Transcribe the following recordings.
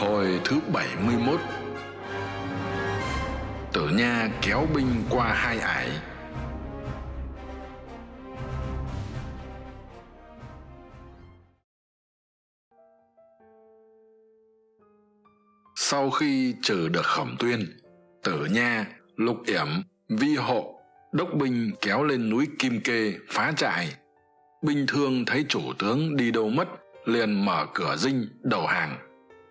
Hồi thứ 71 Tử Nha kéo binh qua hai ải Sau khi trừ được khổng tuyên, Tử Nha, Lục Yểm, Vi Hộ, đốc binh kéo lên núi Kim Kê phá trại. Binh thương thấy chủ tướng đi đâu mất, liền mở cửa dinh đầu hàng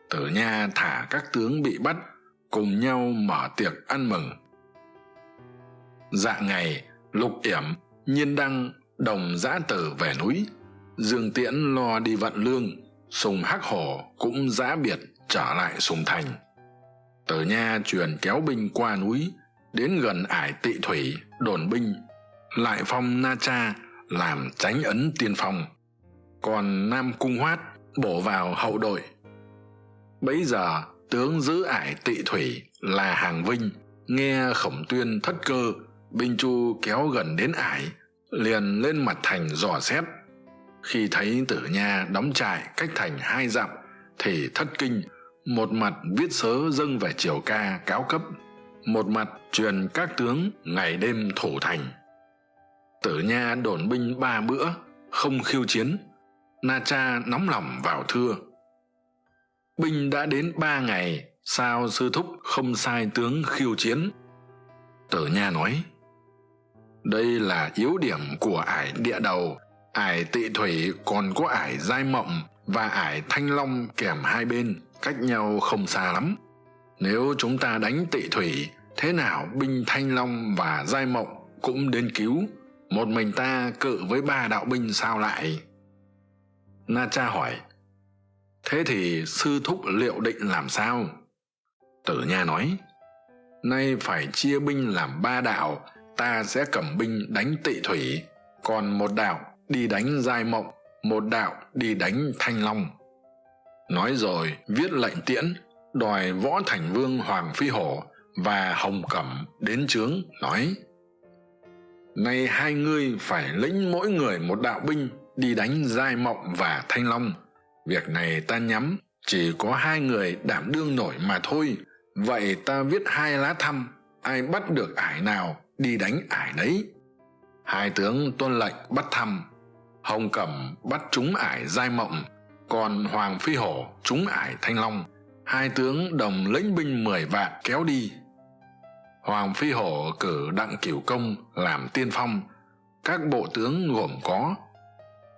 tử nha thả các tướng bị bắt, cùng nhau mở tiệc ăn mừng. Dạ ngày, lục yểm, nhiên đăng, đồng giã tử về núi. Dương tiễn lo đi vận lương, sùng hắc hổ cũng giã biệt trở lại sùng thành. Tử nha truyền kéo binh qua núi, đến gần ải tị thủy, đồn binh, lại phong na cha làm tránh ấn tiên phong. Còn nam cung hoát bổ vào hậu đội bấy giờ, tướng giữ ải tị thủy là hàng vinh, nghe khổng tuyên thất cơ, binh chu kéo gần đến ải, liền lên mặt thành dò xét. Khi thấy tử nha đóng trại cách thành hai dặm, thì thất kinh, một mặt viết sớ dâng về triều ca cáo cấp, một mặt truyền các tướng ngày đêm thủ thành. Tử nha đồn binh ba bữa, không khiêu chiến, na cha nóng lòng vào thưa binh đã đến ba ngày, sao sư thúc không sai tướng khiêu chiến? Tử nha nói, đây là yếu điểm của ải địa đầu. Ải tị thủy còn có ải giai mộng và ải thanh long kèm hai bên, cách nhau không xa lắm. Nếu chúng ta đánh tị thủy, thế nào binh thanh long và giai mộng cũng đến cứu. Một mình ta cự với ba đạo binh sao lại? Na cha hỏi thế thì sư thúc liệu định làm sao? Tử nha nói, nay phải chia binh làm ba đạo, ta sẽ cầm binh đánh tị thủy, còn một đạo đi đánh giai mộng, một đạo đi đánh thanh long. Nói rồi viết lệnh tiễn, đòi võ thành vương hoàng phi hổ và hồng cẩm đến trướng nói, nay hai ngươi phải lĩnh mỗi người một đạo binh đi đánh giai mộng và thanh long việc này ta nhắm, chỉ có hai người đảm đương nổi mà thôi. Vậy ta viết hai lá thăm, ai bắt được ải nào, đi đánh ải đấy. Hai tướng tuân lệnh bắt thăm. Hồng cẩm bắt chúng ải giai mộng, còn hoàng phi hổ chúng ải thanh long. Hai tướng đồng lĩnh binh mười vạn kéo đi. Hoàng phi hổ cử đặng cửu công làm tiên phong. Các bộ tướng gồm có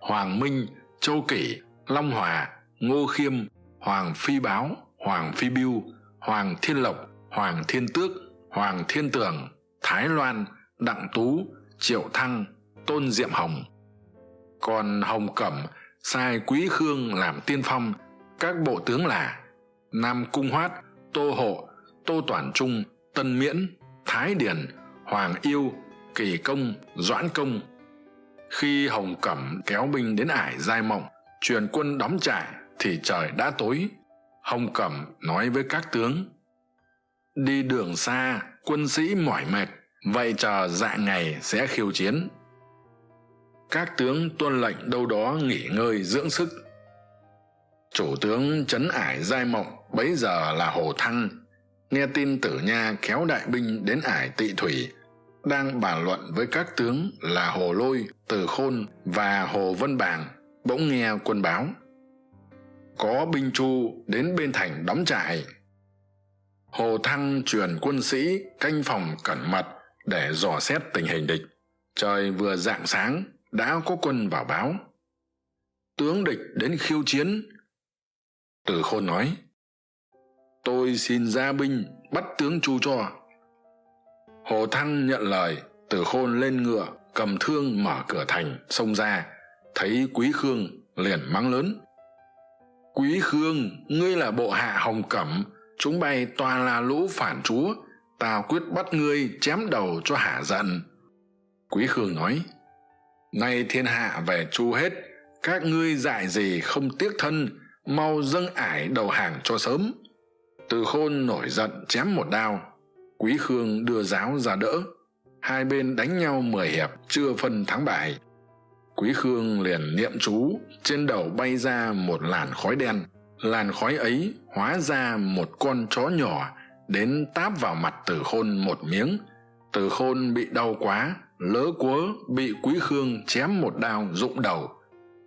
hoàng minh, châu kỷ long hòa ngô khiêm, hoàng phi báo, hoàng phi biêu, hoàng thiên lộc, hoàng thiên tước, hoàng thiên tường thái loan, đặng tú, triệu thăng, tôn diệm hồng. Còn hồng cẩm, sai quý khương làm tiên phong, các bộ tướng là nam cung hoát, tô hộ, tô toản trung, tân miễn, thái điền hoàng yêu, kỳ công, doãn công. Khi hồng cẩm kéo binh đến ải giai mộng truyền quân đóng trại thì trời đã tối. Hồng cẩm nói với các tướng, đi đường xa, quân sĩ mỏi mệt, vậy chờ dạ ngày sẽ khiêu chiến. Các tướng tuân lệnh đâu đó nghỉ ngơi dưỡng sức. Chủ tướng trấn ải giai mộng bấy giờ là hồ thăng, nghe tin tử nha kéo đại binh đến ải tị thủy, đang bàn luận với các tướng là hồ lôi, từ khôn và hồ vân bàng bỗng nghe quân báo, có binh chu đến bên thành đóng trại. Hồ thăng truyền quân sĩ canh phòng cẩn mật để dò xét tình hình địch. Trời vừa rạng sáng, đã có quân vào báo. Tướng địch đến khiêu chiến. Từ khôn nói, tôi xin ra binh bắt tướng chu cho. Hồ thăng nhận lời, từ khôn lên ngựa, cầm thương mở cửa thành, xông ra thấy quý khương liền mắng lớn. Quý khương, ngươi là bộ hạ hồng cẩm, chúng bay toàn là lũ phản chúa tao quyết bắt ngươi chém đầu cho hả giận. Quý khương nói, nay thiên hạ về chu hết, các ngươi dại gì không tiếc thân, mau dâng ải đầu hàng cho sớm. Từ khôn nổi giận chém một đao, quý khương đưa giáo ra đỡ. Hai bên đánh nhau mười hiệp, chưa phân thắng bại quý khương liền niệm chú, trên đầu bay ra một làn khói đen. Làn khói ấy hóa ra một con chó nhỏ, đến táp vào mặt Tử khôn một miếng. Tử khôn bị đau quá, lỡ quớ bị quý khương chém một đao rụng đầu.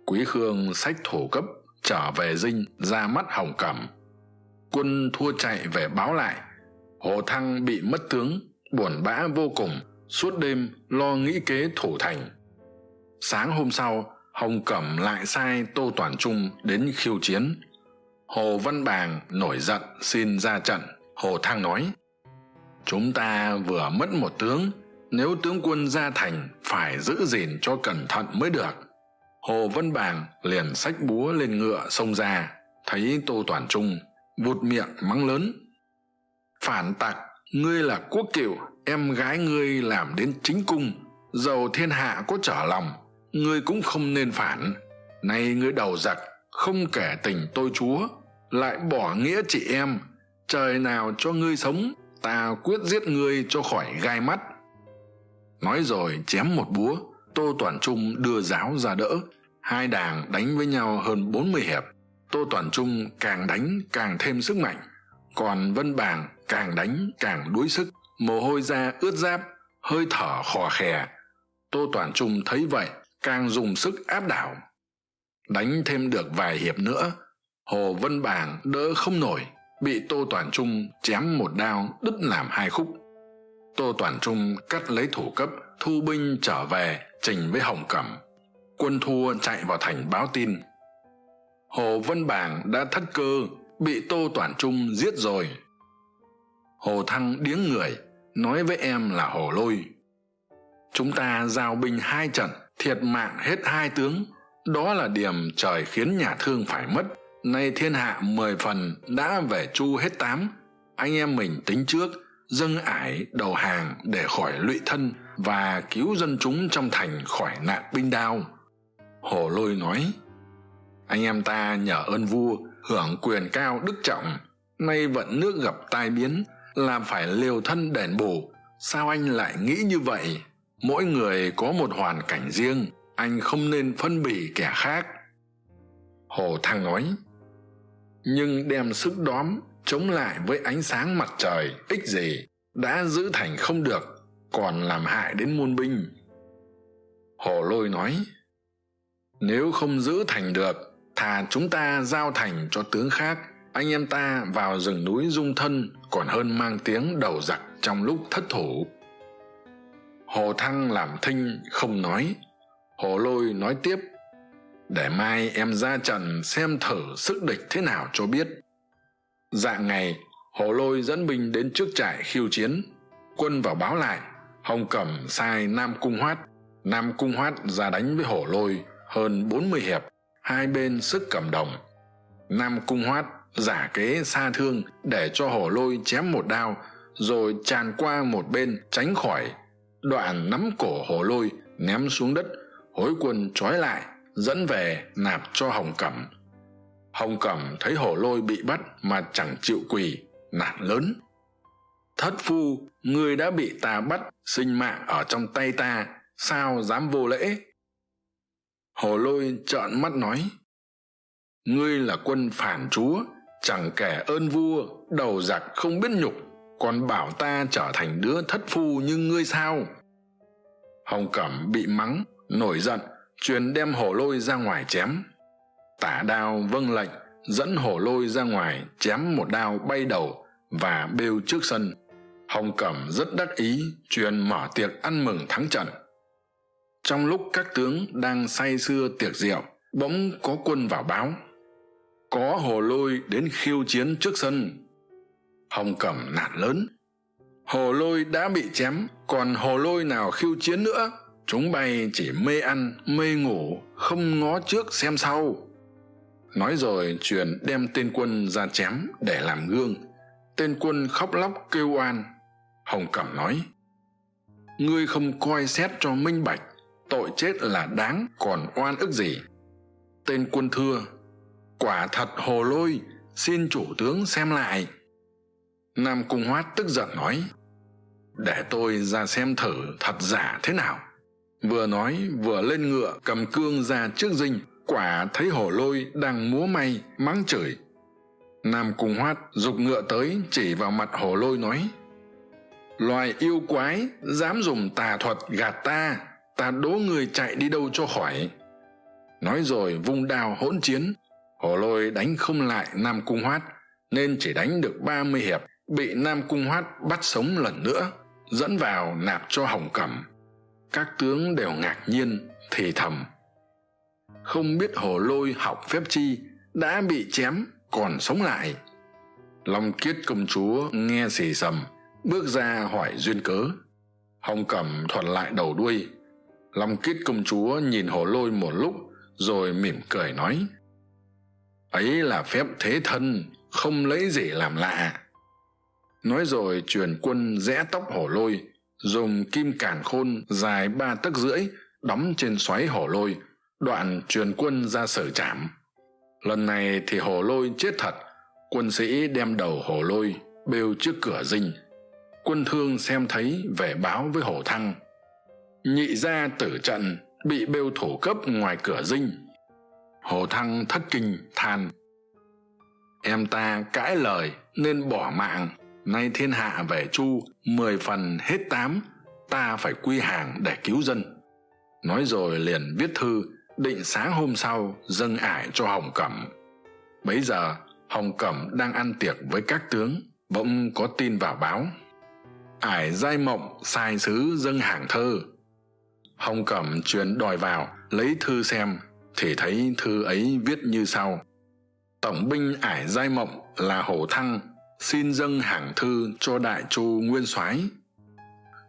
Quý khương xách thổ cấp, trở về dinh, ra mắt hồng cẩm. Quân thua chạy về báo lại. Hồ thăng bị mất tướng, buồn bã vô cùng, suốt đêm lo nghĩ kế thủ thành sáng hôm sau, hồng cẩm lại sai tô toàn trung đến khiêu chiến. Hồ văn bàng nổi giận xin ra trận. Hồ Thang nói, chúng ta vừa mất một tướng. Nếu tướng quân ra thành, phải giữ gìn cho cẩn thận mới được. Hồ văn bàng liền xách búa lên ngựa xông ra. Thấy tô toàn trung, vụt miệng mắng lớn, phản tặc, ngươi là quốc cựu, em gái ngươi làm đến chính cung dầu thiên hạ có trở lòng ngươi cũng không nên phản. Nay ngươi đầu giặc, không kể tình tôi chúa, lại bỏ nghĩa chị em. Trời nào cho ngươi sống, ta quyết giết ngươi cho khỏi gai mắt. Nói rồi chém một búa, tô toàn trung đưa giáo ra đỡ. Hai đảng đánh với nhau hơn bốn mươi hiệp. Tô toàn trung càng đánh càng thêm sức mạnh, còn vân bàng càng đánh càng đuối sức. Mồ hôi ra ướt giáp hơi thở khò khè. Tô toàn trung thấy vậy càng dùng sức áp đảo. Đánh thêm được vài hiệp nữa, hồ vân bàng đỡ không nổi, bị tô toàn trung chém một đao đứt làm hai khúc. Tô toàn trung cắt lấy thủ cấp, thu binh trở về trình với hồng cẩm. Quân thua chạy vào thành báo tin. Hồ vân bàng đã thất cơ, bị tô toàn trung giết rồi. Hồ thăng điếng người, nói với em là hồ lôi. Chúng ta giao binh hai trận thiệt mạng hết hai tướng. Đó là điểm trời khiến nhà thương phải mất. Nay thiên hạ mười phần đã về chu hết tám. Anh em mình tính trước, dâng ải đầu hàng để khỏi lụy thân và cứu dân chúng trong thành khỏi nạn binh đao. Hồ lôi nói, anh em ta nhờ ơn vua, hưởng quyền cao đức trọng. Nay vận nước gặp tai biến, làm phải liều thân đền bù. Sao anh lại nghĩ như vậy? Mỗi người có một hoàn cảnh riêng, anh không nên phân bì kẻ khác. Hồ thăng nói, nhưng đem sức đóm chống lại với ánh sáng mặt trời, ích gì? Đã giữ thành không được, còn làm hại đến muôn binh. Hồ lôi nói, nếu không giữ thành được, thà chúng ta giao thành cho tướng khác. Anh em ta vào rừng núi dung thân còn hơn mang tiếng đầu giặc trong lúc thất thủ hồ thăng làm thinh không nói, hồ lôi nói tiếp, để mai em ra trận xem thử sức địch thế nào cho biết. Dạng ngày, hồ lôi dẫn binh đến trước trại khiêu chiến, quân vào báo lại, hồng cẩm sai nam cung hoát. Nam cung hoát ra đánh với hổ lôi hơn bốn mươi hiệp, hai bên sức cầm đồng. Nam cung hoát giả kế xa thương để cho hổ lôi chém một đao, rồi tràn qua một bên tránh khỏi đoạn nắm cổ hổ lôi, ném xuống đất, hối quân trói lại, dẫn về nạp cho hồng cẩm. Hồng cẩm thấy hổ lôi bị bắt mà chẳng chịu quỳ, nản lớn. Thất phu, ngươi đã bị ta bắt, sinh mạng ở trong tay ta, sao dám vô lễ? Hồ lôi trợn mắt nói, ngươi là quân phản chúa, chẳng kể ơn vua, đầu giặc không biết nhục còn bảo ta trở thành đứa thất phu như ngươi sao? Hồng cẩm bị mắng, nổi giận, truyền đem hổ lôi ra ngoài chém. Tả đao vâng lệnh, dẫn hổ lôi ra ngoài chém một đao bay đầu và bêu trước sân. Hồng cẩm rất đắc ý, truyền mở tiệc ăn mừng thắng trận. Trong lúc các tướng đang say sưa tiệc rượu, bỗng có quân vào báo. Có hồ lôi đến khiêu chiến trước sân hồng cẩm nạt lớn. Hồ lôi đã bị chém, còn hồ lôi nào khiêu chiến nữa? Chúng bay chỉ mê ăn, mê ngủ, không ngó trước xem sau. Nói rồi truyền đem tên quân ra chém để làm gương. Tên quân khóc lóc kêu oan. Hồng cẩm nói, ngươi không coi xét cho minh bạch, tội chết là đáng, còn oan ức gì? Tên quân thưa, quả thật hồ lôi, xin chủ tướng xem lại nam cung hoát tức giận nói, để tôi ra xem thử thật giả thế nào. Vừa nói, vừa lên ngựa, cầm cương ra trước dinh, quả thấy hổ lôi đang múa may, mắng chửi. Nam cung hoát giục ngựa tới, chỉ vào mặt Hổ lôi nói, loài yêu quái dám dùng tà thuật gạt ta ta đố người chạy đi đâu cho khỏi. Nói rồi vung đao hỗn chiến, Hổ lôi đánh không lại nam cung hoát, nên chỉ đánh được ba mươi hiệp bị nam cung hoát bắt sống lần nữa, dẫn vào nạp cho hồng cẩm. Các tướng đều ngạc nhiên, thì thầm. Không biết hồ lôi học phép chi, đã bị chém, còn sống lại. Long kiết công chúa nghe xì xầm, bước ra hỏi duyên cớ. Hồng cẩm thuật lại đầu đuôi. Long kiết công chúa nhìn hồ lôi một lúc, rồi mỉm cười nói, ấy là phép thế thân, không lấy gì làm lạ nói rồi truyền quân rẽ tóc hổ lôi, dùng kim cản khôn dài ba tấc rưỡi đóng trên xoáy hổ lôi, đoạn truyền quân ra sở trảm. Lần này thì hổ lôi chết thật, quân sĩ đem đầu hổ lôi bêu trước cửa dinh. Quân thương xem thấy về báo với hổ thăng. Nhị gia tử trận bị bêu thủ cấp ngoài cửa dinh. Hổ thăng thất kinh than. Em ta cãi lời nên bỏ mạng nay thiên hạ về chu, mười phần hết tám, ta phải quy hàng để cứu dân. Nói rồi liền viết thư, định sáng hôm sau dâng ải cho hồng cẩm. Bấy giờ, hồng cẩm đang ăn tiệc với các tướng, bỗng có tin vào báo. Ải giai mộng, sai sứ dâng hàng thơ. Hồng cẩm truyền đòi vào, lấy thư xem, thì thấy thư ấy viết như sau. Tổng binh ải giai mộng là hổ thăng xin dâng hàng thư cho đại chu nguyên soái.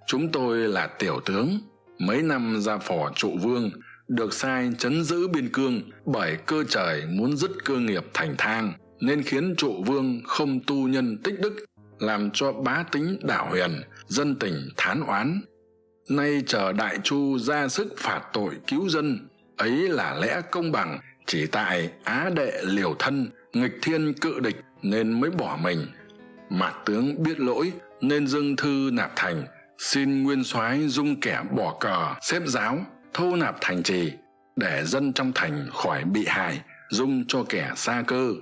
Chúng tôi là tiểu tướng, mấy năm ra phò trụ vương, được sai chấn giữ biên cương bởi cơ trời muốn dứt cơ nghiệp thành thang, nên khiến trụ vương không tu nhân tích đức, làm cho bá tính đảo huyền, dân tình thán oán. Nay chờ đại chu ra sức phạt tội cứu dân, ấy là lẽ công bằng, chỉ tại á đệ liều thân, nghịch thiên cự địch nên mới bỏ mình. Mạt tướng biết lỗi, nên dâng thư nạp thành. Xin nguyên soái dung kẻ bỏ cờ, xếp giáo thu nạp thành trì, để dân trong thành khỏi bị hại, dung cho kẻ xa cơ.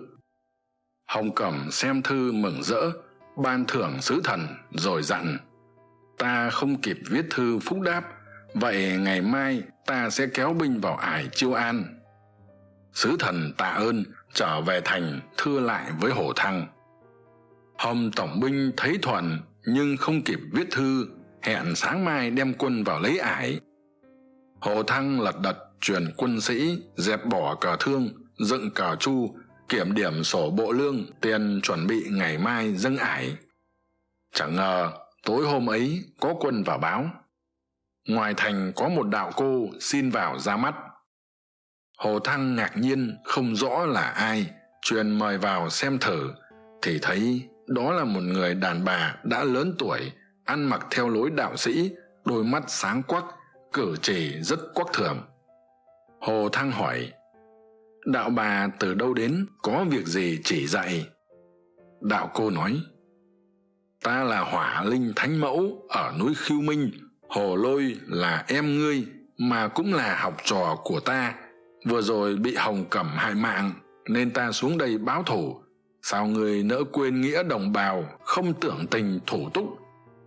Hồng cẩm xem thư mừng rỡ, ban thưởng sứ thần rồi dặn, ta không kịp viết thư phúc đáp, vậy ngày mai ta sẽ kéo binh vào ải chiêu an. Sứ thần tạ ơn trở về thành thưa lại với hồ thăng. Hồng tổng binh thấy thuận, nhưng không kịp viết thư, hẹn sáng mai đem quân vào lấy ải. Hồ thăng lật đật truyền quân sĩ, dẹp bỏ cờ thương, dựng cờ chu kiểm điểm sổ bộ lương, tiền chuẩn bị ngày mai dâng ải. Chẳng ngờ, tối hôm ấy có quân vào báo. Ngoài thành có một đạo cô xin vào ra mắt hồ thăng ngạc nhiên, không rõ là ai. Truyền mời vào xem thử, thì thấy đó là một người đàn bà đã lớn tuổi, ăn mặc theo lối đạo sĩ, đôi mắt sáng quắc, cử chỉ rất quắc thường hồ thăng hỏi, đạo bà từ đâu đến, có việc gì chỉ dạy? Đạo cô nói, ta là hỏa linh thánh mẫu, ở núi khiêu minh, hồ lôi là em ngươi, mà cũng là học trò của ta vừa rồi bị hồng cẩm hại mạng, nên ta xuống đây báo thù. Sao người nỡ quên nghĩa đồng bào, không tưởng tình thủ túc?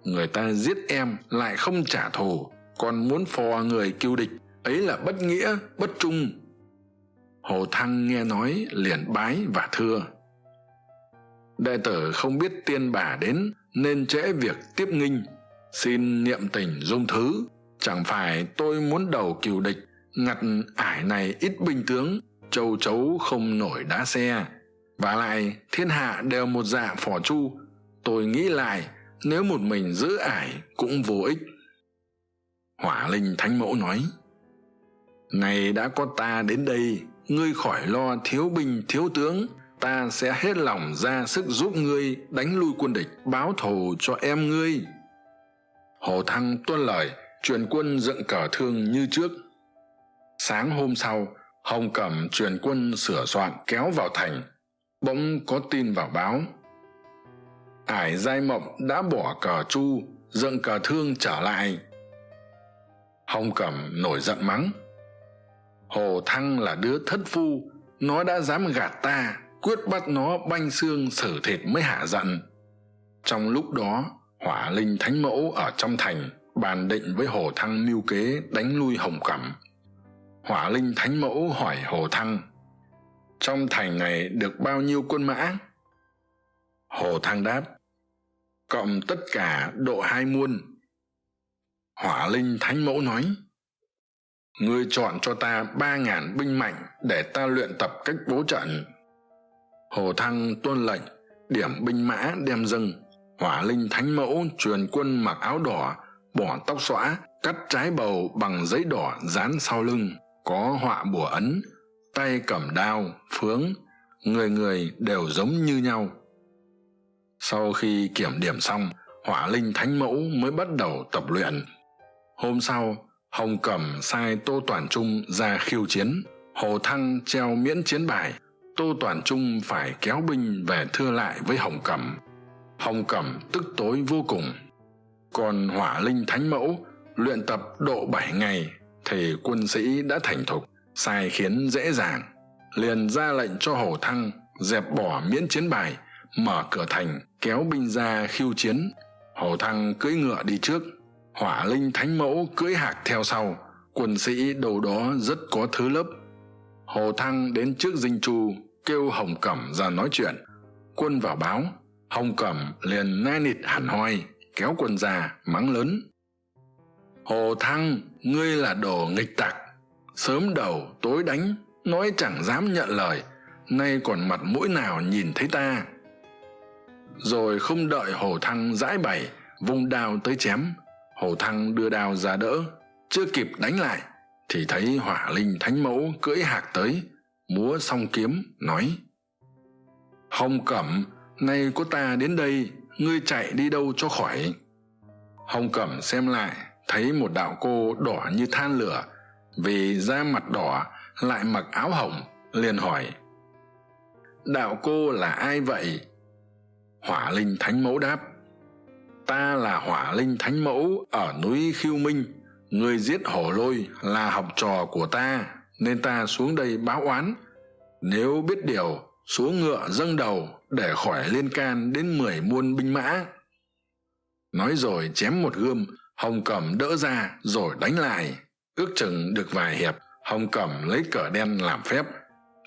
Người ta giết em lại không trả thù, còn muốn phò người kiêu địch, ấy là bất nghĩa, bất trung. Hồ thăng nghe nói liền bái và thưa. Đệ tử không biết tiên bà đến, nên trễ việc tiếp nghinh. Xin niệm tình dung thứ, chẳng phải tôi muốn đầu cừu địch ngặt ải này ít binh tướng, châu chấu không nổi đá xe. Và lại, thiên hạ đều một dạ phò chu. Tôi nghĩ lại, nếu một mình giữ ải cũng vô ích. Hỏa linh thánh mẫu nói, này đã có ta đến đây, ngươi khỏi lo thiếu binh, thiếu tướng. Ta sẽ hết lòng ra sức giúp ngươi đánh lui quân địch, báo thù cho em ngươi. Hồ thăng tuân lời, truyền quân dựng cờ thương như trước sáng hôm sau, hồng cẩm truyền quân sửa soạn kéo vào thành, bỗng có tin vào báo. Ải giai mộng đã bỏ cờ chu, dựng cờ thương trở lại. Hồng cẩm nổi giận mắng. Hồ thăng là đứa thất phu, nó đã dám gạt ta, quyết bắt nó banh xương xử thịt mới hạ giận. Trong lúc đó, hỏa linh thánh mẫu ở trong thành bàn định với hồ thăng mưu kế đánh lui hồng cẩm hỏa linh thánh mẫu hỏi hồ thăng, trong thành này được bao nhiêu quân mã? Hồ thăng đáp, cộng tất cả độ hai muôn. Hỏa linh thánh mẫu nói, ngươi chọn cho ta ba ngàn binh mạnh để ta luyện tập cách bố trận. Hồ thăng tuân lệnh, điểm binh mã đem dâng. Hỏa linh thánh mẫu truyền quân mặc áo đỏ, bỏ tóc xõa, cắt trái bầu bằng giấy đỏ dán sau lưng có họa bùa ấn, tay cầm đao, phướng, người người đều giống như nhau. Sau khi kiểm điểm xong, hỏa linh thánh mẫu mới bắt đầu tập luyện. Hôm sau, hồng cẩm sai tô toàn trung ra khiêu chiến. Hồ thăng treo miễn chiến bài. Tô toàn trung phải kéo binh về thưa lại với hồng cẩm. Hồng cẩm tức tối vô cùng. Còn hỏa linh thánh mẫu luyện tập độ bảy ngày thì quân sĩ đã thành thục, sai khiến dễ dàng. Liền ra lệnh cho hồ thăng dẹp bỏ miễn chiến bài, mở cửa thành, kéo binh ra khiêu chiến. Hồ thăng cưỡi ngựa đi trước, hỏa linh thánh mẫu cưỡi hạc theo sau, quân sĩ đâu đó rất có thứ lớp. Hồ thăng đến trước dinh chu, kêu hồng cẩm ra nói chuyện. Quân vào báo, hồng cẩm liền nai nịt hẳn hoi, kéo quân ra mắng lớn. Hồ thăng ngươi là đồ nghịch tặc. Sớm đầu tối đánh, nói chẳng dám nhận lời. Nay còn mặt mũi nào nhìn thấy ta? Rồi không đợi hồ thăng giãi bày, vung đao tới chém. Hồ thăng đưa đao ra đỡ, chưa kịp đánh lại, thì thấy hỏa linh thánh mẫu cưỡi hạc tới, múa song kiếm, nói, hồng cẩm, nay có ta đến đây, ngươi chạy đi đâu cho khỏi? Hồng cẩm xem lại thấy một đạo cô đỏ như than lửa. Vì da mặt đỏ, lại mặc áo hồng, liền hỏi, đạo cô là ai vậy? Hỏa linh thánh mẫu đáp, ta là hỏa linh thánh mẫu ở núi khiêu minh. Người giết hổ lôi là học trò của ta, nên ta xuống đây báo oán. Nếu biết điều xuống ngựa dâng đầu để khỏi liên can đến mười muôn binh mã. Nói rồi chém một gươm hồng cẩm đỡ ra rồi đánh lại. Ước chừng được vài hiệp, hồng cẩm lấy cờ đen làm phép.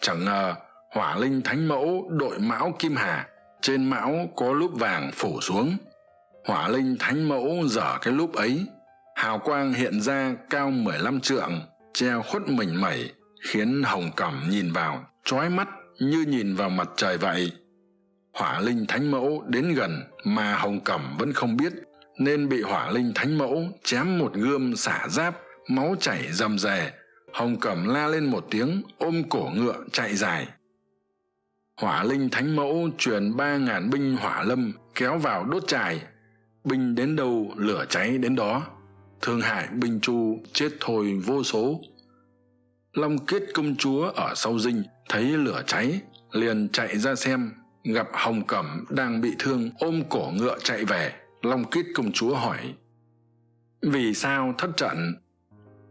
Chẳng ngờ, hỏa linh thánh mẫu, đội mão kim hà, trên mão có lúp vàng phủ xuống. Hỏa linh thánh mẫu dở cái lúp ấy. Hào quang hiện ra cao mười lăm trượng treo khuất mình mẩy, khiến hồng cẩm nhìn vào trói mắt như nhìn vào mặt trời vậy. Hỏa linh thánh mẫu đến gần mà hồng cẩm vẫn không biết nên bị hỏa linh thánh mẫu chém một gươm xả giáp, máu chảy rầm rề. Hồng cẩm la lên một tiếng, ôm cổ ngựa chạy dài. Hỏa linh thánh mẫu truyền ba ngàn binh hỏa lâm kéo vào đốt trài. Binh đến đâu, lửa cháy đến đó. Thương hại binh chu chết thôi vô số. Long kết công chúa ở sau dinh, thấy lửa cháy, liền chạy ra xem, gặp hồng cẩm đang bị thương, ôm cổ ngựa chạy về long kiết công chúa hỏi, vì sao thất trận?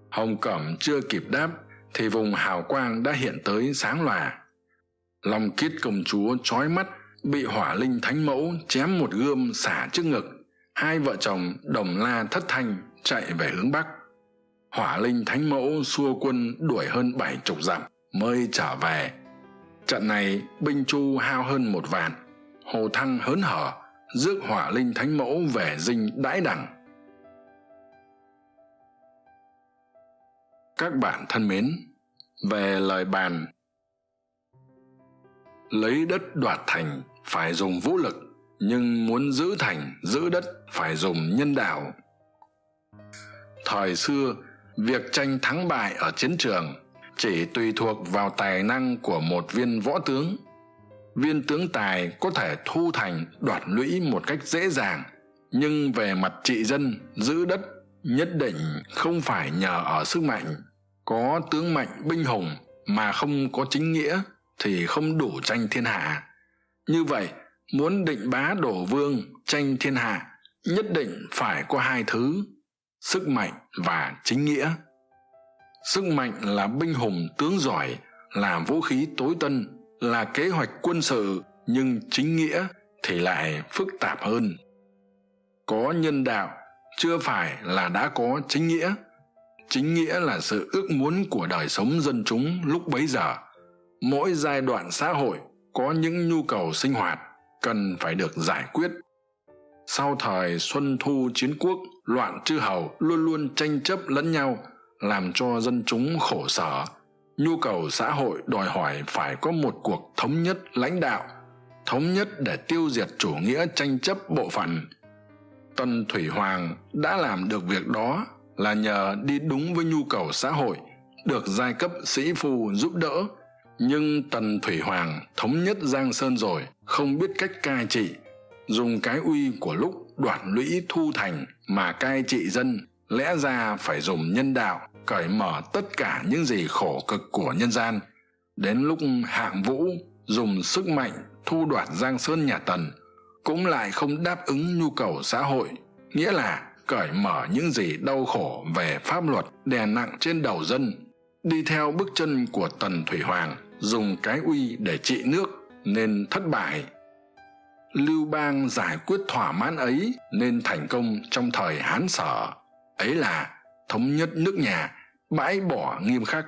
Hồng cẩm chưa kịp đáp thì vùng hào quang đã hiện tới sáng lòa. Long kiết công chúa trói mắt, bị hỏa linh thánh mẫu chém một gươm xả trước ngực. Hai vợ chồng đồng la thất thanh chạy về hướng bắc. Hỏa linh thánh mẫu xua quân đuổi hơn bảy chục dặm mới trở về. Trận này binh chu hao hơn một vạn, hồ thăng hớn hở rước hỏa linh thánh mẫu về dinh đãi đẳng. Các bạn thân mến, về lời bàn. Lấy đất đoạt thành phải dùng vũ lực, nhưng muốn giữ thành, giữ đất phải dùng nhân đạo. Thời xưa, việc tranh thắng bại ở chiến trường chỉ tùy thuộc vào tài năng của một viên võ tướng viên tướng tài có thể thu thành đoạt lũy một cách dễ dàng, nhưng về mặt trị dân, giữ đất, nhất định không phải nhờ ở sức mạnh. Có tướng mạnh binh hùng mà không có chính nghĩa thì không đủ tranh thiên hạ. Như vậy, muốn định bá đổ vương, tranh thiên hạ, nhất định phải có hai thứ, sức mạnh và chính nghĩa. Sức mạnh là binh hùng tướng giỏi, là vũ khí tối tân là kế hoạch quân sự, nhưng chính nghĩa thì lại phức tạp hơn. Có nhân đạo, chưa phải là đã có chính nghĩa. Chính nghĩa là sự ước muốn của đời sống dân chúng lúc bấy giờ. Mỗi giai đoạn xã hội có những nhu cầu sinh hoạt cần phải được giải quyết. Sau thời xuân thu chiến quốc, loạn chư hầu luôn luôn tranh chấp lẫn nhau, làm cho dân chúng khổ sở nhu cầu xã hội đòi hỏi phải có một cuộc thống nhất lãnh đạo, thống nhất để tiêu diệt chủ nghĩa tranh chấp bộ phận. Tần thủy hoàng đã làm được việc đó là nhờ đi đúng với nhu cầu xã hội, được giai cấp sĩ phu giúp đỡ. Nhưng tần thủy hoàng thống nhất giang sơn rồi, không biết cách cai trị, dùng cái uy của lúc đoạt lũy thu thành mà cai trị dân lẽ ra phải dùng nhân đạo cởi mở tất cả những gì khổ cực của nhân gian. Đến lúc hạng vũ dùng sức mạnh thu đoạt giang sơn nhà tần, cũng lại không đáp ứng nhu cầu xã hội, nghĩa là cởi mở những gì đau khổ về pháp luật đè nặng trên đầu dân. Đi theo bước chân của tần thủy hoàng, dùng cái uy để trị nước nên thất bại. Lưu bang giải quyết thỏa mãn ấy nên thành công trong thời hán sở ấy là thống nhất nước nhà bãi bỏ nghiêm khắc.